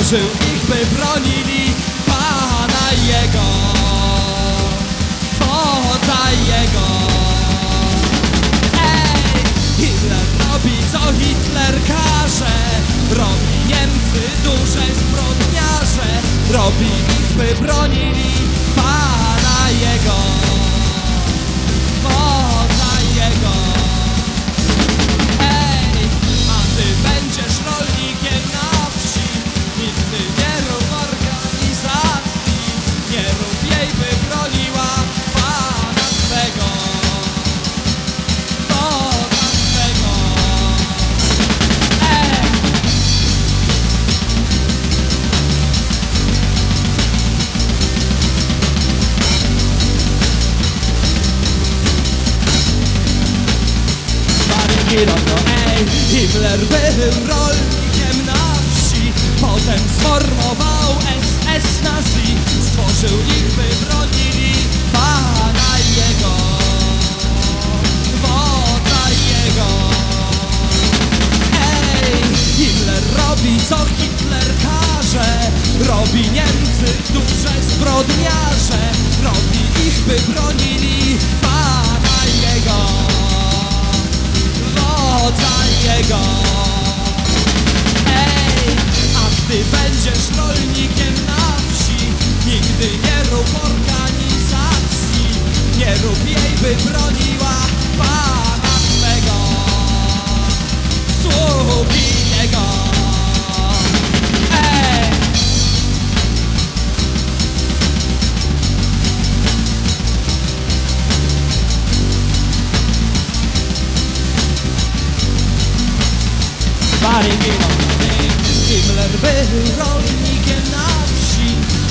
Stworzył ich, by bronili Pana Jego. Wodza Jego. Ej! Hitler robi co Hitler każe. Robi Niemcy duże zbrodniarze. Robi ich, by bronili Pana Jego Marigirano, ej, Hitler był rolnikiem na wsi. Potem sformował SS nazi Stworzył ich, by bronili Pana Jego. Wodza Jego. Ej, Hitler robi co Hitler każe. Robi Niemcy duże zbrodniarze. Robi ich, by bronili organizacji. Nie rób jej, by broniła Pana swego. Sługi jego Ej, Marigino Himmler był rolnikiem na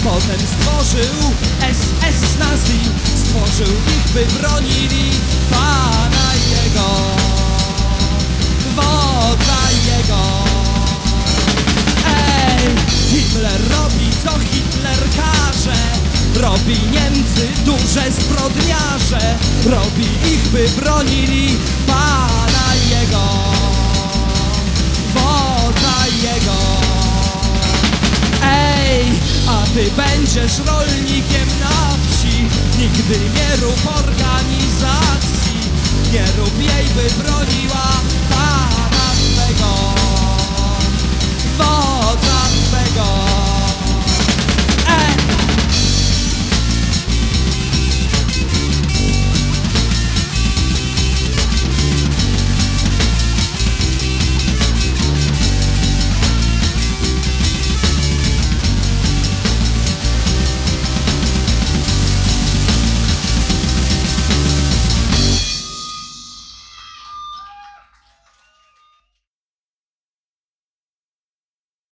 Potem stworzył SS nazi Stworzył ich, by bronili Pana Jego. Wodza Jego. Ej, Hitler robi co Hitler każe. Robi Niemcy duże zbrodniarze. Robi ich, by bronili Pana ty będziesz rolnikiem na wsi. Nigdy nie rób organizacji. Nie rób jej, by broniła swego